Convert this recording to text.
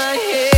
my head.